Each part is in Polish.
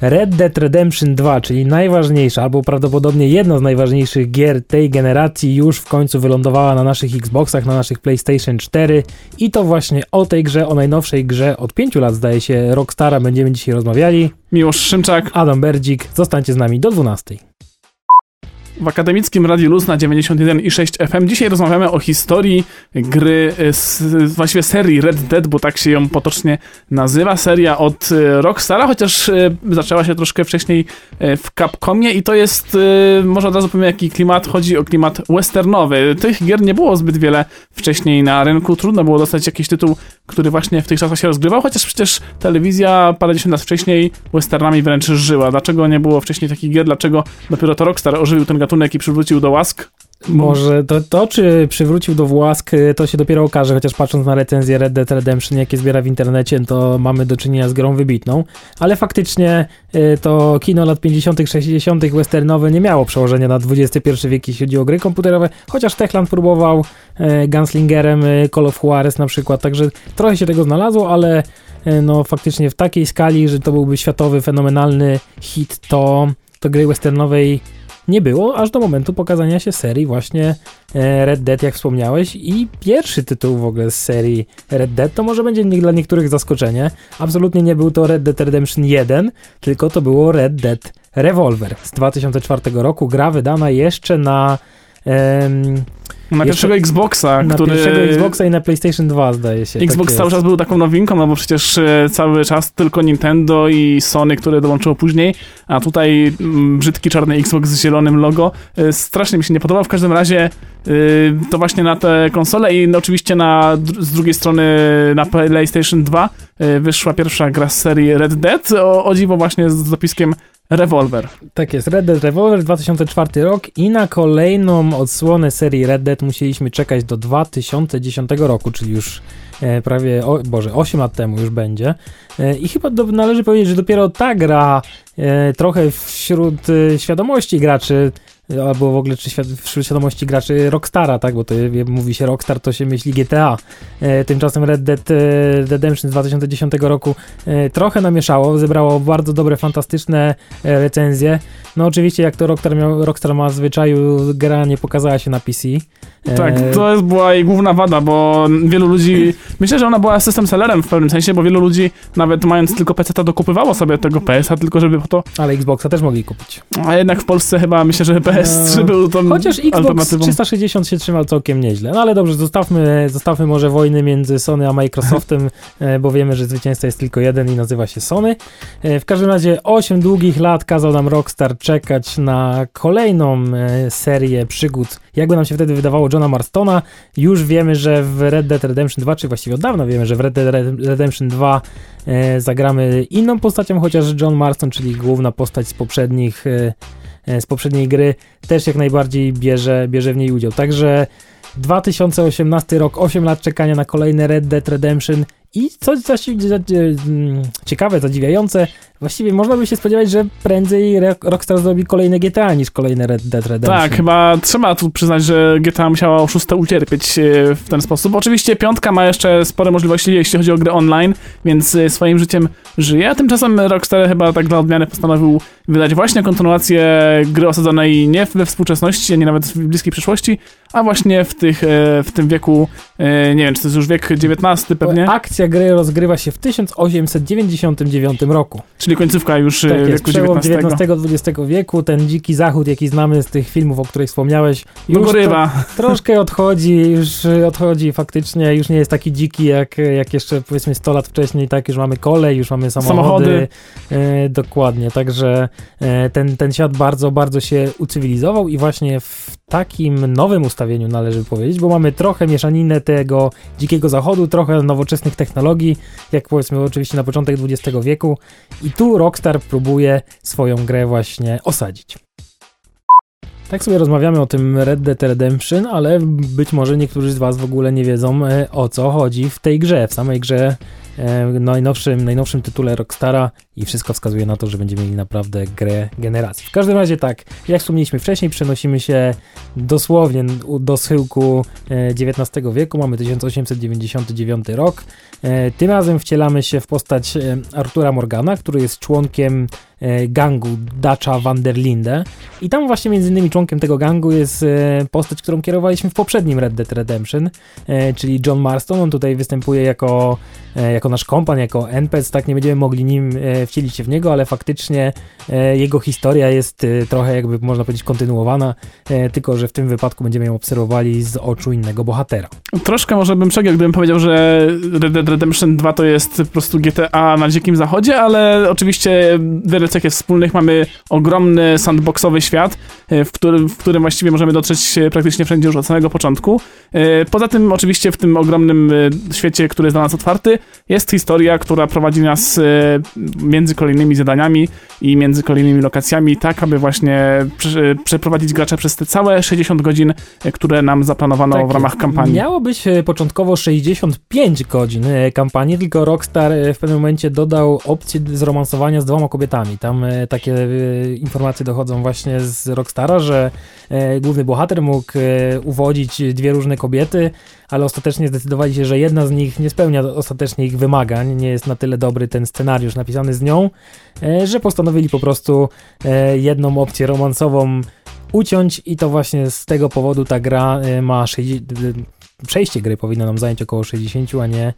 Red Dead Redemption 2, czyli najważniejsza, albo prawdopodobnie jedna z najważniejszych gier tej generacji, już w końcu wylądowała na naszych Xboxach, na naszych PlayStation 4 i to właśnie o tej grze, o najnowszej grze od 5 lat zdaje się Rockstara będziemy dzisiaj rozmawiali. Miłosz Szymczak. Adam Berdzik, zostańcie z nami do 12 w akademickim Radiu Luz na 91,6 FM. Dzisiaj rozmawiamy o historii gry, z, właściwie serii Red Dead, bo tak się ją potocznie nazywa. Seria od e, Rockstara, chociaż e, zaczęła się troszkę wcześniej w Capcomie i to jest, może od razu powiem jaki klimat, chodzi o klimat westernowy. Tych gier nie było zbyt wiele wcześniej na rynku, trudno było dostać jakiś tytuł, który właśnie w tych czasach się rozgrywał, chociaż przecież telewizja parędziesiąt lat wcześniej westernami wręcz żyła. Dlaczego nie było wcześniej takich gier? Dlaczego dopiero to Rockstar ożywił ten gatunek i przywrócił do łask? Może to, to, czy przywrócił do łask, to się dopiero okaże, chociaż patrząc na recenzję Red Dead Redemption, jakie zbiera w internecie, to mamy do czynienia z grą wybitną, ale faktycznie y, to kino lat 50., 60., westernowe nie miało przełożenia na XXI wiek, jeśli chodzi o gry komputerowe, chociaż Techland próbował y, Gunslingerem Call of Juarez na przykład, także trochę się tego znalazło, ale no faktycznie w takiej skali, że to byłby światowy, fenomenalny hit, to, to gry westernowej nie było, aż do momentu pokazania się serii właśnie e, Red Dead, jak wspomniałeś. I pierwszy tytuł w ogóle z serii Red Dead to może będzie dla niektórych zaskoczenie. Absolutnie nie był to Red Dead Redemption 1, tylko to było Red Dead Revolver z 2004 roku. Gra wydana jeszcze na na pierwszego Xboxa, na który... Na pierwszego Xboxa i na PlayStation 2 zdaje się. Xbox tak cały czas był taką nowinką, no bo przecież e, cały czas tylko Nintendo i Sony, które dołączyło później, a tutaj mm, brzydki czarny Xbox z zielonym logo. E, strasznie mi się nie podobał, w każdym razie e, to właśnie na te konsole i oczywiście na, z drugiej strony na PlayStation 2 wyszła pierwsza gra z serii Red Dead, o, o dziwo właśnie z dopiskiem Revolver. Tak jest, Red Dead Revolver 2004 rok i na kolejną odsłonę serii Red Dead musieliśmy czekać do 2010 roku, czyli już e, prawie, o, Boże, 8 lat temu już będzie. E, I chyba do, należy powiedzieć, że dopiero ta gra e, trochę wśród e, świadomości graczy albo w ogóle czy świad wśród świadomości graczy Rockstara, tak, bo to mówi się Rockstar, to się myśli GTA. E, tymczasem Red Dead e, Redemption z 2010 roku e, trochę namieszało, zebrało bardzo dobre, fantastyczne e, recenzje. No oczywiście, jak to Rockstar, miał, Rockstar ma w zwyczaju, gra nie pokazała się na PC. Tak, e, to jest była jej główna wada, bo wielu ludzi, myślę, że ona była system sellerem w pewnym sensie, bo wielu ludzi nawet mając tylko PC-ta dokupywało sobie tego PS-a, tylko żeby po to... Ale Xboxa też mogli kupić. A jednak w Polsce chyba myślę, że PS3 był to Chociaż Xbox 360 się trzymał całkiem nieźle. No ale dobrze, zostawmy, zostawmy może wojny między Sony a Microsoftem, e, bo wiemy, że zwycięzca jest tylko jeden i nazywa się Sony. E, w każdym razie 8 długich lat kazał nam Rockstar czekać na kolejną serię przygód. Jakby nam się wtedy wydawało Johna Marstona. Już wiemy, że w Red Dead Redemption 2, czy właściwie od dawna wiemy, że w Red Dead Redemption 2 e, zagramy inną postacią, chociaż John Marston, czyli główna postać z poprzednich e, e z poprzedniej gry, też jak najbardziej bierze, bierze w niej udział. Także 2018 rok, 8 lat czekania na kolejne Red Dead Redemption i coś mm, ciekawe, zadziwiające, właściwie można by się spodziewać, że prędzej Rockstar zrobi kolejne GTA niż kolejne Red Dead Redemption. Tak, chyba trzeba tu przyznać, że GTA musiała oszusta ucierpieć e, w ten sposób. Oczywiście piątka ma jeszcze spore możliwości, jeśli chodzi o gry online, więc e, swoim życiem żyje, tymczasem Rockstar chyba tak dla odmiany postanowił wydać właśnie kontynuację gry osadzonej nie we współczesności, a nie nawet w bliskiej przyszłości, a właśnie w, tych, e, w tym wieku, nie wiem, czy to jest już wiek XIX pewnie? Akcja gry rozgrywa się w 1899 roku. Czyli końcówka już tak jest, wieku XIX-XX wieku, ten dziki zachód, jaki znamy z tych filmów, o których wspomniałeś, już troszkę odchodzi, już odchodzi faktycznie, już nie jest taki dziki jak, jak jeszcze powiedzmy 100 lat wcześniej, tak, już mamy kolej, już mamy samochody. samochody. E, dokładnie, także e, ten, ten świat bardzo, bardzo się ucywilizował i właśnie w takim nowym ustawieniu należy powiedzieć, bo mamy trochę mieszaninę tego dzikiego zachodu, trochę nowoczesnych technologii, jak powiedzmy oczywiście na początek XX wieku i tu Rockstar próbuje swoją grę właśnie osadzić. Tak sobie rozmawiamy o tym Red Dead Redemption, ale być może niektórzy z Was w ogóle nie wiedzą e, o co chodzi w tej grze, w samej grze najnowszym, najnowszym tytule Rockstara i wszystko wskazuje na to, że będziemy mieli naprawdę grę generacji. W każdym razie tak, jak wspomnieliśmy wcześniej, przenosimy się dosłownie do schyłku XIX e, wieku, mamy 1899 rok. E, tym razem wcielamy się w postać Artura Morgana, który jest członkiem e, gangu Dacha van der Linde. I tam właśnie między innymi członkiem tego gangu jest e, postać, którą kierowaliśmy w poprzednim Red Dead Redemption, e, czyli John Marston, on tutaj występuje jako, jako nasz kompan, jako NPC, tak nie będziemy mogli nim wcielić się w niego, ale faktycznie jego historia jest trochę jakby można powiedzieć kontynuowana, tylko że w tym wypadku będziemy ją obserwowali z oczu innego bohatera. Troszkę może bym przegiął, gdybym powiedział, że Red Dead Redemption 2 to jest po prostu GTA na dzikim zachodzie, ale oczywiście wiele cech jest wspólnych. Mamy ogromny sandboxowy świat, e, w którym, w którym właściwie możemy dotrzeć praktycznie wszędzie już od samego początku. E, poza tym oczywiście w tym ogromnym e, świecie, który jest dla nas otwarty, jest historia, która prowadzi nas między kolejnymi zadaniami i między kolejnymi lokacjami, tak aby właśnie przeprowadzić gracza przez te całe 60 godzin, które nam zaplanowano tak, w ramach kampanii. Miało być początkowo 65 godzin kampanii, tylko Rockstar w pewnym momencie dodał opcję zromansowania z dwoma kobietami. Tam takie informacje dochodzą właśnie z Rockstara, że główny bohater mógł uwodzić dwie różne kobiety, ale ostatecznie zdecydowali się, że jedna z nich nie spełnia ostatecznie ich wymagań, nie jest na tyle dobry ten scenariusz napisany z nią, e, że postanowili po prostu e, jedną opcję romansową uciąć i to właśnie z tego powodu ta gra e, ma 60, przejście gry powinno nam zająć około 60, a nie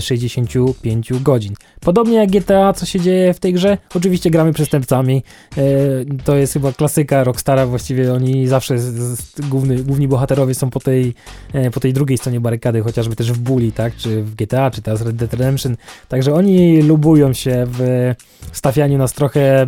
65 godzin. Podobnie jak GTA, co się dzieje w tej grze? Oczywiście gramy przestępcami. To jest chyba klasyka Rockstara, właściwie oni zawsze, główny, główni bohaterowie są po tej, po tej drugiej stronie barykady, chociażby też w Bully, tak? Czy w GTA, czy teraz Red Dead Redemption. Także oni lubują się w stawianiu nas trochę e,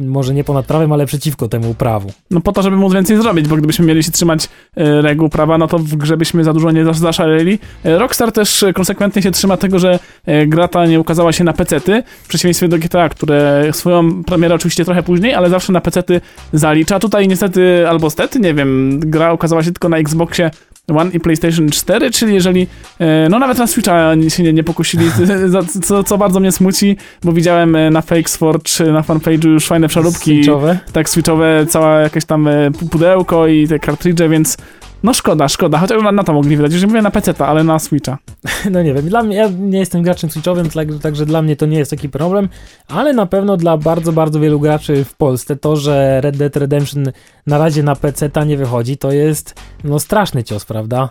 może nie ponad prawem, ale przeciwko temu prawu. No po to, żeby móc więcej zrobić, bo gdybyśmy mieli się trzymać e, reguł prawa, no to w grze byśmy za dużo nie zaszaleli. E, Rockstar też konsekwentnie się trzyma tego, że e, gra ta nie ukazała się na pecety, w przeciwieństwie do GTA, które swoją premierę oczywiście trochę później, ale zawsze na pecety zalicza. Tutaj niestety, albo stety, nie wiem, gra ukazała się tylko na Xboxie One i PlayStation 4, czyli jeżeli, e, no nawet na Switcha się nie, nie pokusili, co, co bardzo mnie smuci, bo widziałem e, na Fakesforge, na fanpage'u już fajne przeróbki. Switchowe? Tak, switchowe, cała jakieś tam e, pudełko i te kartridże, więc no szkoda, szkoda, chociaż na, na to mogli wydać, już nie mówię na PC, ale na Switcha. No nie wiem, dla mnie, ja nie jestem graczem Switchowym, także dla mnie to nie jest taki problem, ale na pewno dla bardzo, bardzo wielu graczy w Polsce to, że Red Dead Redemption na razie na PC nie wychodzi, to jest no straszny cios, prawda?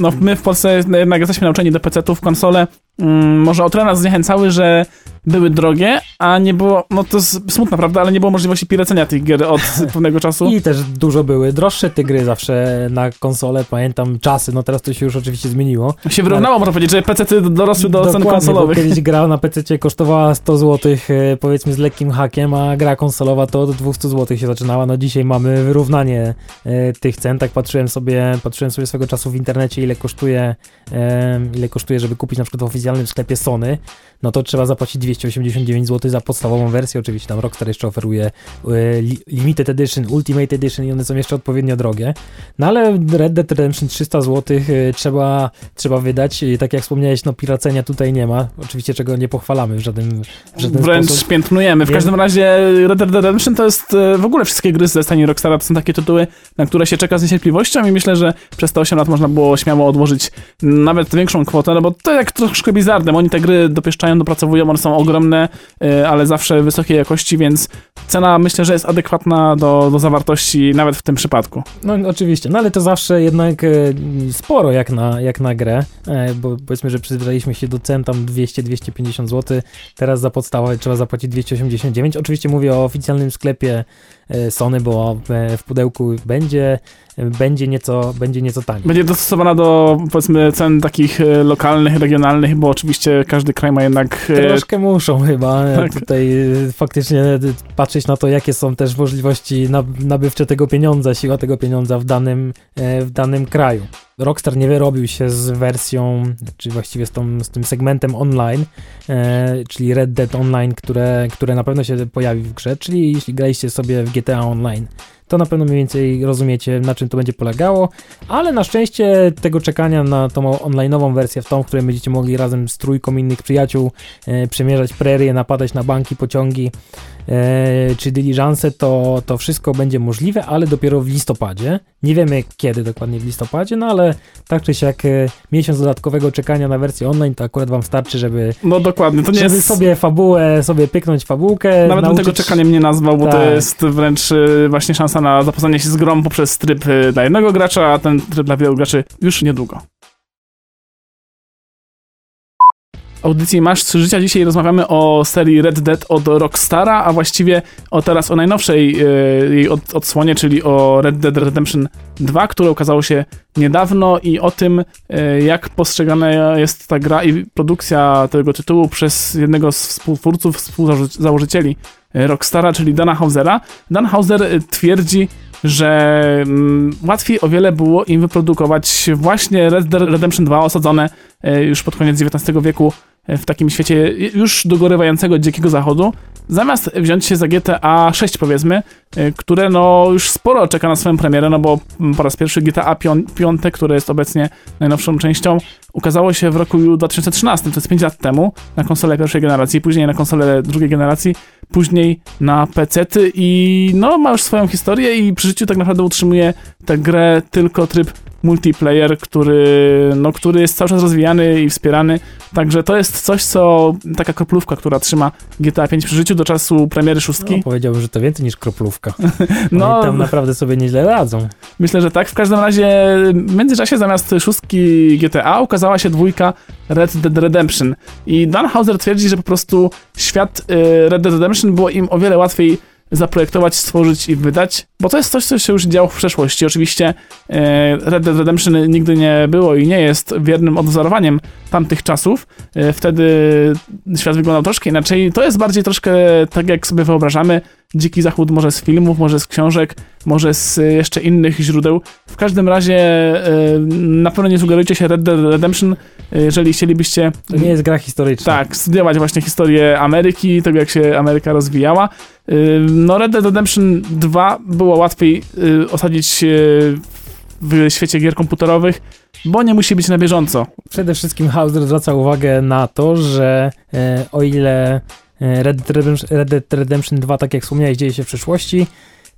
No my w Polsce jednak jesteśmy nauczeni do PC-ów, konsole mm, może o tyle nas zniechęcały, że były drogie, a nie było, no to smutna prawda, ale nie było możliwości piracenia tych gier od pewnego czasu. I też dużo były droższe te gry zawsze na konsolę, pamiętam czasy, no teraz to się już oczywiście zmieniło. Się wyrównało, ale... można powiedzieć, że PC dorosły do cen konsolowych. Kiedyś gra na PC kosztowała 100 zł, e, powiedzmy z lekkim hakiem, a gra konsolowa to od 200 zł się zaczynała. No dzisiaj mamy wyrównanie e, tych cen, tak patrzyłem sobie, patrzyłem sobie swego czasu w internecie, ile kosztuje, e, ile kosztuje, żeby kupić na przykład w oficjalnym sklepie Sony, no to trzeba zapłacić 289 zł za podstawową wersję. Oczywiście tam Rockstar jeszcze oferuje e, Limited Edition, Ultimate Edition i one są jeszcze odpowiednio drogie. No ale Red Dead Redemption 300 zł e, trzeba, trzeba wydać. I tak jak wspomniałeś, no piracenia tutaj nie ma. Oczywiście czego nie pochwalamy w żaden, w żaden Wręcz sposób. piętnujemy. W każdym razie Red Dead Redemption to jest e, w ogóle wszystkie gry ze stanie Rockstara to są takie tytuły, na które się czeka z niecierpliwością i myślę, że przez te 8 lat można było śmiało odłożyć nawet większą kwotę, no bo to jak troszkę bizarne. Oni te gry dopieszczają dopracowują, one są ogromne, y, ale zawsze wysokiej jakości, więc cena myślę, że jest adekwatna do, do zawartości nawet w tym przypadku. No oczywiście, no ale to zawsze jednak y, sporo jak na, jak na grę, e, bo powiedzmy, że przyzwyczailiśmy się do cen tam 200-250 zł, teraz za podstawę trzeba zapłacić 289. Oczywiście mówię o oficjalnym sklepie E, Sony, bo e, w pudełku będzie, będzie, nieco, będzie nieco taniej. Będzie dostosowana do powiedzmy cen takich e, lokalnych, regionalnych, bo oczywiście każdy kraj ma jednak... Troszkę muszą chyba tak. tutaj faktycznie patrzeć na to, jakie są też możliwości nabywcze tego pieniądza, siła tego pieniądza w danym, w danym kraju. Rockstar nie wyrobił się z wersją, czy właściwie z, tą, z tym segmentem online, e, czyli Red Dead Online, które, które na pewno się pojawi w grze, czyli jeśli graliście sobie w GTA Online, to na pewno mniej więcej rozumiecie, na czym to będzie polegało, ale na szczęście tego czekania na tą online'ową wersję, w tą, w której będziecie mogli razem z trójką innych przyjaciół e, przemierzać prerie, napadać na banki, pociągi, e, czy dyliżanse, to, to wszystko będzie możliwe, ale dopiero w listopadzie. Nie wiemy kiedy dokładnie w listopadzie, no ale tak czy siak e, miesiąc dodatkowego czekania na wersję online to akurat wam starczy, żeby no dokładnie, to nie żeby jest... sobie fabułę, sobie pyknąć fabułkę. Nawet nauczyć... tego czekaniem nie nazwał, bo tak. to jest wręcz e, właśnie szansa na zapoznanie się z grą poprzez tryb dla jednego gracza, a ten tryb dla wielu graczy już niedługo. audycji Masz 3 Życia. Dzisiaj rozmawiamy o serii Red Dead od Rockstara, a właściwie o teraz o najnowszej e, jej od, odsłonie, czyli o Red Dead Redemption 2, które ukazało się niedawno i o tym, e, jak postrzegana jest ta gra i produkcja tego tytułu przez jednego z współtwórców, współzałożycieli Rockstara, czyli Dana Hausera. Dan Hauser twierdzi, że mm, łatwiej o wiele było im wyprodukować właśnie Red Dead Redemption 2 osadzone już pod koniec XIX wieku w takim świecie już dogorywającego dzikiego zachodu, zamiast wziąć się za GTA 6 powiedzmy, y, które no już sporo czeka na swoją premierę, no bo po raz pierwszy GTA 5, które jest obecnie najnowszą częścią, ukazało się w roku 2013, to jest 5 lat temu, na konsolę pierwszej generacji, później na konsolę drugiej generacji, później na PC i no ma już swoją historię i przy życiu tak naprawdę utrzymuje tę grę tylko tryb multiplayer, który, no, który jest cały czas rozwijany i wspierany. Także to jest coś, co taka kroplówka, która trzyma GTA 5 przy życiu do czasu premiery szóstki. No, powiedziałbym, że to więcej niż kroplówka. no, tam naprawdę sobie nieźle radzą. Myślę, że tak. W każdym razie w międzyczasie zamiast szóstki GTA ukazała się dwójka Red Dead Redemption. I Dan Hauser twierdzi, że po prostu świat y, Red Dead Redemption było im o wiele łatwiej zaprojektować, stworzyć i wydać, bo to jest coś, co się już działo w przeszłości. Oczywiście e, Red Dead Redemption nigdy nie było i nie jest wiernym odwzorowaniem tamtych czasów. E, wtedy świat wyglądał troszkę inaczej. To jest bardziej troszkę tak, jak sobie wyobrażamy. Dziki Zachód może z filmów, może z książek, może z jeszcze innych źródeł. W każdym razie e, na pewno nie sugerujcie się Red Dead Redemption, jeżeli chcielibyście... To nie jest gra historyczna. Tak, studiować właśnie historię Ameryki, tego jak się Ameryka rozwijała. No Red Dead Redemption 2 było łatwiej osadzić w świecie gier komputerowych, bo nie musi być na bieżąco. Przede wszystkim Hauser zwraca uwagę na to, że e, o ile e, Red Dead, Redemption, Red Dead Redemption 2, tak jak wspomniałeś, dzieje się w przyszłości,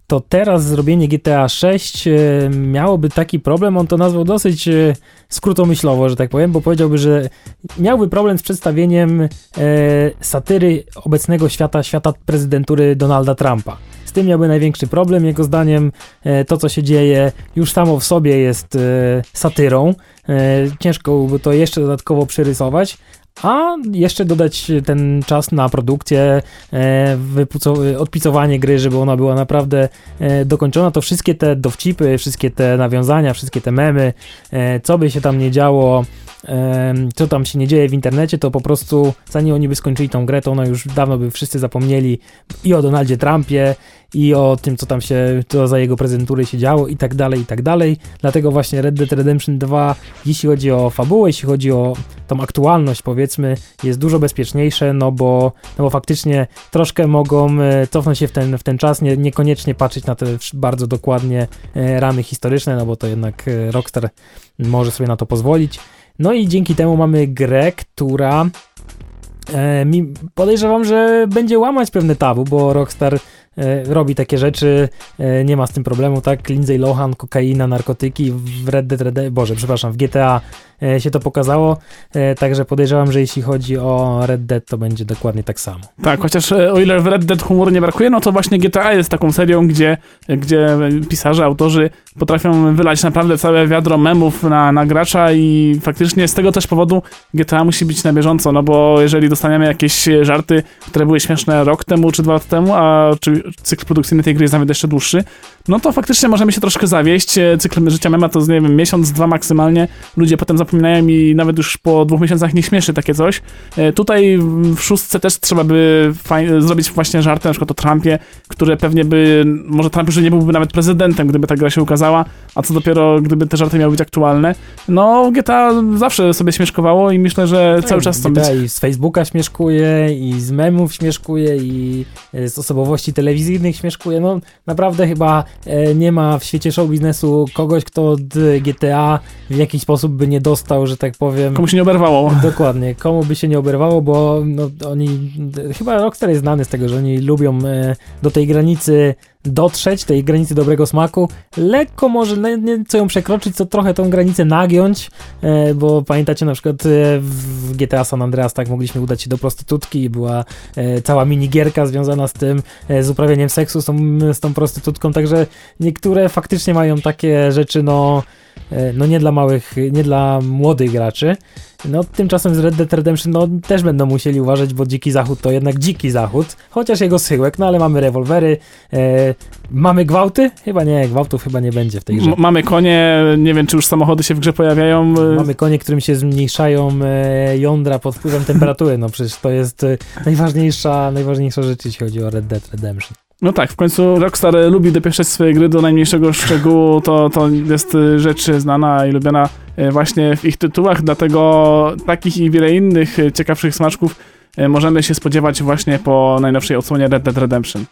to teraz zrobienie GTA 6 e, miałoby taki problem, on to nazwał dosyć e, skrótomyślowo, że tak powiem, bo powiedziałby, że miałby problem z przedstawieniem e, satyry obecnego świata, świata prezydentury Donalda Trumpa. Z tym miałby największy problem. Jego zdaniem to, co się dzieje, już samo w sobie jest satyrą. Ciężko by to jeszcze dodatkowo przerysować, a jeszcze dodać ten czas na produkcję, e, odpicowanie gry, żeby ona była naprawdę e, dokończona, to wszystkie te dowcipy, wszystkie te nawiązania, wszystkie te memy, e, co by się tam nie działo, co tam się nie dzieje w internecie, to po prostu zanim oni by skończyli tą grę, to ona już dawno by wszyscy zapomnieli i o Donaldzie Trumpie, i o tym, co tam się, co za jego prezentury się działo i tak dalej, i tak dalej. Dlatego właśnie Red Dead Redemption 2, jeśli chodzi o fabułę, jeśli chodzi o tą aktualność, powiedzmy, jest dużo bezpieczniejsze, no bo, no bo faktycznie troszkę mogą e, cofnąć się w ten, w ten czas, nie, niekoniecznie patrzeć na te bardzo dokładnie e, ramy historyczne, no bo to jednak e, Rockstar może sobie na to pozwolić. No i dzięki temu mamy grę, która podejrzewam, że będzie łamać pewne tabu, bo Rockstar robi takie rzeczy, e, nie ma z tym problemu, tak? Lindsay Lohan, kokaina, narkotyki w Red Dead Redemption, Boże, przepraszam, w GTA E, się to pokazało, e, także podejrzewam, że jeśli chodzi o Red Dead, to będzie dokładnie tak samo. Tak, chociaż e, o ile w Red Dead humoru nie brakuje, no to właśnie GTA jest taką serią, gdzie, gdzie pisarze, autorzy potrafią wylać naprawdę całe wiadro memów na, na gracza i faktycznie z tego też powodu GTA musi być na bieżąco, no bo jeżeli dostaniemy jakieś żarty, które były śmieszne rok temu czy dwa lata temu, a czy cykl produkcyjny tej gry jest nawet jeszcze dłuższy, no to faktycznie możemy się troszkę zawieść. Cykl życia mema to, nie wiem, miesiąc, dwa maksymalnie. Ludzie potem zapominają i nawet już po dwóch miesiącach nie śmieszy takie coś. E, tutaj w szóstce też trzeba by zrobić właśnie żarty, na przykład o Trumpie, które pewnie by, może Trump już nie byłby nawet prezydentem, gdyby ta gra się ukazała, a co dopiero, gdyby te żarty miały być aktualne. No, GTA zawsze sobie śmieszkowało i myślę, że no cały czas to być. i z Facebooka śmieszkuje, i z memów śmieszkuje, i z osobowości telewizyjnych telewizyjnych śmieszkuje. No naprawdę chyba e, nie ma w świecie show biznesu kogoś, kto od GTA w jakiś sposób by nie dostał, że tak powiem. Komu się nie oberwało. Dokładnie, komu by się nie oberwało, bo no, oni, chyba Rockstar jest znany z tego, że oni lubią e, do tej granicy dotrzeć, tej granicy dobrego smaku, lekko może co ją przekroczyć, co trochę tą granicę nagiąć, e, bo pamiętacie na przykład e, w GTA San Andreas tak mogliśmy udać się do prostytutki i była e, cała minigierka związana z tym, z uprawianiem seksu z tą, z tą prostytutką, także niektóre faktycznie mają takie rzeczy, no no nie dla małych, nie dla młodych graczy. No tymczasem z Red Dead Redemption no, też będą musieli uważać, bo Dziki Zachód to jednak Dziki Zachód, chociaż jego schyłek, no ale mamy rewolwery, e, mamy gwałty? Chyba nie, gwałtów chyba nie będzie w tej grze. M mamy konie, nie wiem czy już samochody się w grze pojawiają. E, mamy konie, którym się zmniejszają e, jądra pod wpływem temperatury, no przecież to jest e, najważniejsza, najważniejsza rzecz, jeśli chodzi o Red Dead Redemption. No tak, w końcu Rockstar lubi dopieszczać swoje gry do najmniejszego szczegółu, to, to jest rzecz znana i lubiana e, właśnie w ich tytułach, dlatego takich i wiele innych ciekawszych smaczków możemy się spodziewać właśnie po najnowszej odsłonie Red Dead Redemption.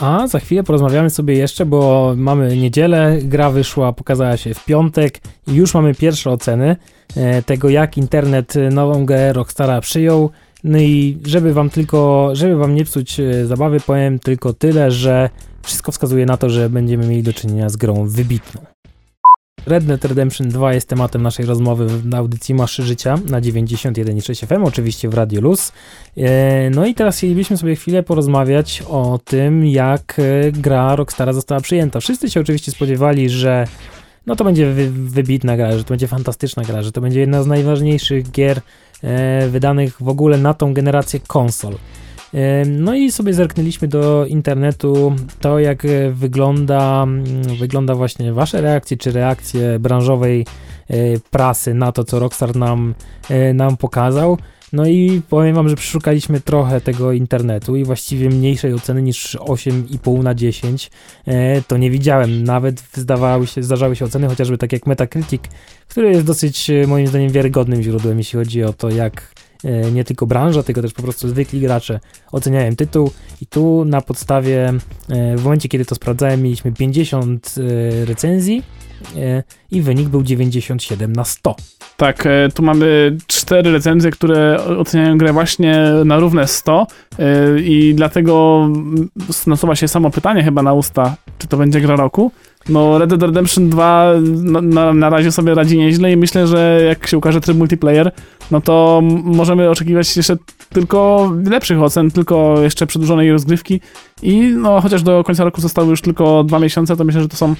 A za chwilę porozmawiamy sobie jeszcze, bo mamy niedzielę, gra wyszła, pokazała się w piątek i już mamy pierwsze oceny tego, jak internet nową grę Rockstara przyjął. No i żeby wam tylko, żeby wam nie psuć e, zabawy, powiem tylko tyle, że wszystko wskazuje na to, że będziemy mieli do czynienia z grą wybitną. Red Dead Redemption 2 jest tematem naszej rozmowy w audycji Maszy Życia na 91,6 FM, oczywiście w Radio Luz. E, no i teraz chcielibyśmy sobie chwilę porozmawiać o tym, jak e, gra Rockstara została przyjęta. Wszyscy się oczywiście spodziewali, że no to będzie wybitna gra, że to będzie fantastyczna gra, że to będzie jedna z najważniejszych gier wydanych w ogóle na tą generację konsol. E, no i sobie zerknęliśmy do internetu to, jak wygląda, mm, wygląda właśnie wasze reakcje, czy reakcje branżowej e, prasy na to, co Rockstar nam, nam pokazał. No i powiem wam, że przeszukaliśmy trochę tego internetu i właściwie mniejszej oceny niż 8,5 na 10 e, to nie widziałem. Nawet zdawały się, zdarzały się oceny, chociażby tak jak Metacritic, który jest dosyć e, moim zdaniem wiarygodnym źródłem, jeśli chodzi o to, jak nie tylko branża, tylko też po prostu zwykli gracze oceniają tytuł i tu na podstawie, w momencie kiedy to sprawdzałem, mieliśmy 50 recenzji i wynik był 97 na 100. Tak, e, tu mamy cztery recenzje, które oceniają grę właśnie na równe 100 e, i dlatego nasuwa się samo pytanie chyba na usta, czy to będzie gra roku. No Red Dead Redemption 2 na, na, na razie sobie radzi nieźle i myślę, że jak się ukaże tryb multiplayer, no to możemy oczekiwać jeszcze tylko lepszych ocen, tylko jeszcze przedłużonej rozgrywki. I no chociaż do końca roku zostały już tylko dwa miesiące, to myślę, że to są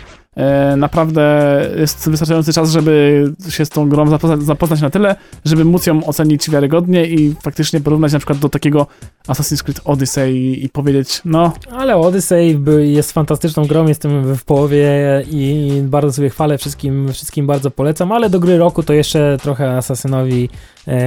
naprawdę jest wystarczający czas, żeby się z tą grą zapoznać, zapoznać na tyle, żeby móc ją ocenić wiarygodnie i faktycznie porównać na przykład do takiego Assassin's Creed Odyssey i, powiedzieć, no... Ale Odyssey jest fantastyczną grą, jestem w połowie i bardzo sobie chwalę, wszystkim, wszystkim bardzo polecam, ale do gry roku to jeszcze trochę Assassinowi e,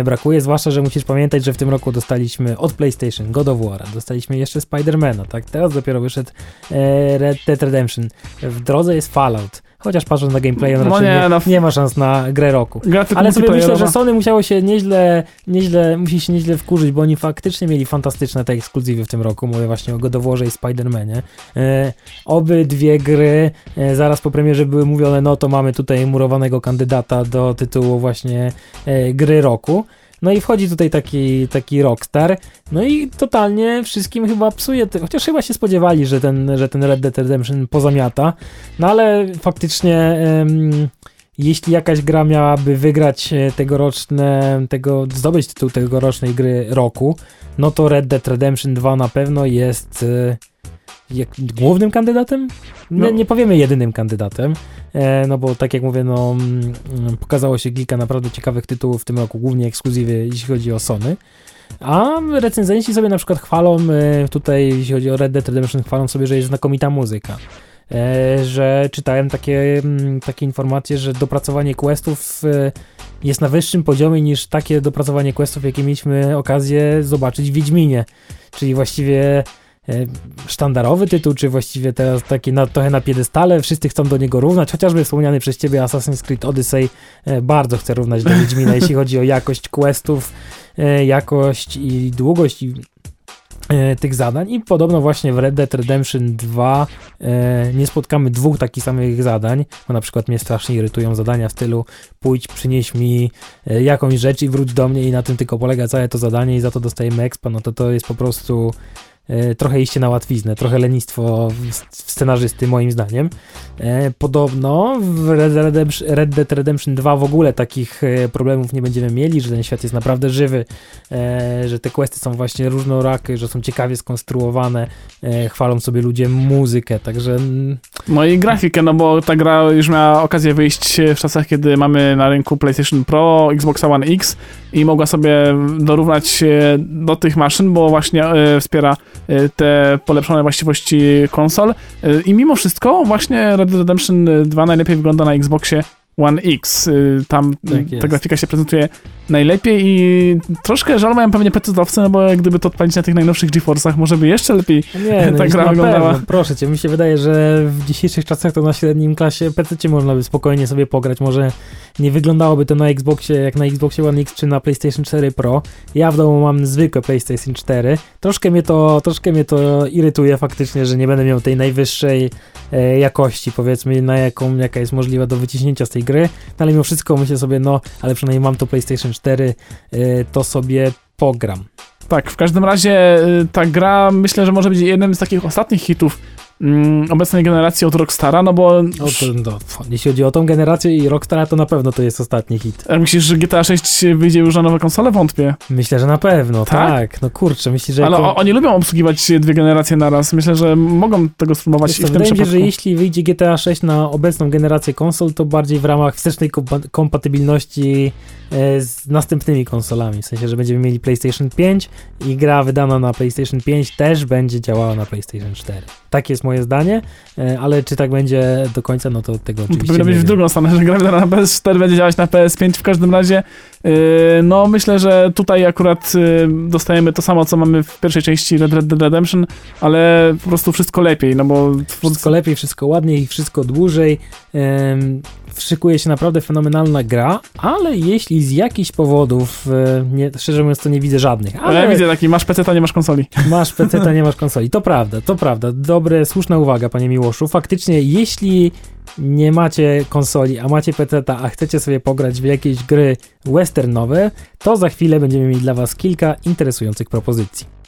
brakuje, zwłaszcza, że musisz pamiętać, że w tym roku dostaliśmy od PlayStation God of War, dostaliśmy jeszcze Spidermana, tak? Teraz dopiero wyszedł e, Red Dead Redemption. W drodze jest Fallout. Chociaż patrząc na gameplay, on no nie, nie, no. nie, ma szans na grę roku. Ale sobie myślę, że Sony musiało się nieźle, nieźle, musi się nieźle wkurzyć, bo oni faktycznie mieli fantastyczne te ekskluzywy w tym roku. Mówię właśnie o God of Warze i Spider-Manie. E, obydwie gry e, zaraz po premierze były mówione, no to mamy tutaj murowanego kandydata do tytułu właśnie e, gry roku. No i wchodzi tutaj taki, taki rockstar, no i totalnie wszystkim chyba psuje, chociaż chyba się spodziewali, że ten, że ten Red Dead Redemption pozamiata, no ale faktycznie jeśli jakaś gra miałaby wygrać e, tegoroczne, tego, zdobyć tytuł tegorocznej gry roku, no to Red Dead Redemption 2 na pewno jest e, jak, głównym kandydatem? Nie, no. nie powiemy jedynym kandydatem, e, no bo tak jak mówię, no mm, pokazało się kilka naprawdę ciekawych tytułów w tym roku, głównie ekskluzywy, jeśli chodzi o Sony. A recenzenci sobie na przykład chwalą, e, tutaj jeśli chodzi o Red Dead Redemption, chwalą sobie, że jest znakomita muzyka. E, że czytałem takie, mm, takie informacje, że dopracowanie questów e, jest na wyższym poziomie niż takie dopracowanie questów, jakie mieliśmy okazję zobaczyć w Wiedźminie. Czyli właściwie sztandarowy tytuł, czy właściwie teraz taki na, trochę na piedestale, wszyscy chcą do niego równać, chociażby wspomniany przez ciebie Assassin's Creed Odyssey e, bardzo chce równać do Wiedźmina, jeśli chodzi o jakość questów, e, jakość i długość i e, tych zadań. I podobno właśnie w Red Dead Redemption 2 e, nie spotkamy dwóch takich samych zadań, bo na przykład mnie strasznie irytują zadania w stylu pójdź, przynieś mi e, jakąś rzecz i wróć do mnie i na tym tylko polega całe to zadanie i za to dostajemy expa, no to to jest po prostu E, trochę iście na łatwiznę, trochę lenistwo scenarzysty moim zdaniem. E, podobno w Red Dead Redemption 2 w ogóle takich e, problemów nie będziemy mieli, że ten świat jest naprawdę żywy, że te questy są właśnie różnorakie, że są ciekawie skonstruowane, chwalą sobie ludzie muzykę, także... No i grafikę, no bo ta gra już miała okazję wyjść w czasach, kiedy mamy na rynku PlayStation Pro, Xbox One X i mogła sobie dorównać do tych maszyn, bo właśnie wspiera te polepszone właściwości konsol. Y, I mimo wszystko właśnie Red Dead Redemption 2 najlepiej wygląda na Xboxie One X. Y, tam tak ta grafika się prezentuje najlepiej i troszkę żal mają pewnie PC-owcy, no bo gdyby to odpalić na tych najnowszych GeForce'ach, może by jeszcze lepiej nie, no ta gra wyglądała. Pewno. Proszę cię, mi się wydaje, że w dzisiejszych czasach to na średnim klasie PC można by spokojnie sobie pograć. Może nie wyglądałoby to na Xboxie jak na Xboxie One X czy na PlayStation 4 Pro. Ja w domu mam zwykłe PlayStation 4. Troszkę mnie to, troszkę mnie to irytuje faktycznie, że nie będę miał tej najwyższej e, jakości, powiedzmy, na jaką, jaka jest możliwa do wyciśnięcia z tej gry, no, ale mimo wszystko myślę sobie, no, ale przynajmniej mam to PlayStation 4, y, to sobie pogram. Tak, w każdym razie y, ta gra myślę, że może być jednym z takich ostatnich hitów mm, obecnej generacji od Rockstara, no bo... O, to, no, jeśli chodzi o tą generację i Rockstara, to na pewno to jest ostatni hit. A myślisz, że GTA 6 wyjdzie już na nowe konsole? Wątpię. Myślę, że na pewno, tak. tak. No kurczę, myślę, że... Ale oni lubią obsługiwać dwie generacje naraz. Myślę, że mogą tego spróbować i w tym wydaje mi się, że jeśli wyjdzie GTA 6 na obecną generację konsol, to bardziej w ramach wstecznej kompatybilności e, z następnymi konsolami. W sensie, że będziemy mieli PlayStation 5 i gra wydana na PlayStation 5 też będzie działała na PlayStation 4. Tak jest moje zdanie, e, ale czy tak będzie do końca, no to tego oczywiście Powinno być w drugą stronę, że gra na PS4 będzie działać na PS5 w każdym razie. E, no myślę, że tutaj akurat e, dostajemy to samo, co mamy w pierwszej części Red Dead Redemption, ale po prostu wszystko lepiej, no bo... Wszystko lepiej, wszystko ładniej, wszystko dłużej szykuje się naprawdę fenomenalna gra, ale jeśli z jakichś powodów, e, nie, szczerze mówiąc, to nie widzę żadnych. Ale ja widzę taki, masz PC, to nie masz konsoli. Masz PC, to nie masz konsoli. To prawda, to prawda. Dobre, słuszna uwaga, panie Miłoszu. Faktycznie, jeśli nie macie konsoli, a macie PC, a chcecie sobie pograć w jakieś gry westernowe, to za chwilę będziemy mieli dla was kilka interesujących propozycji.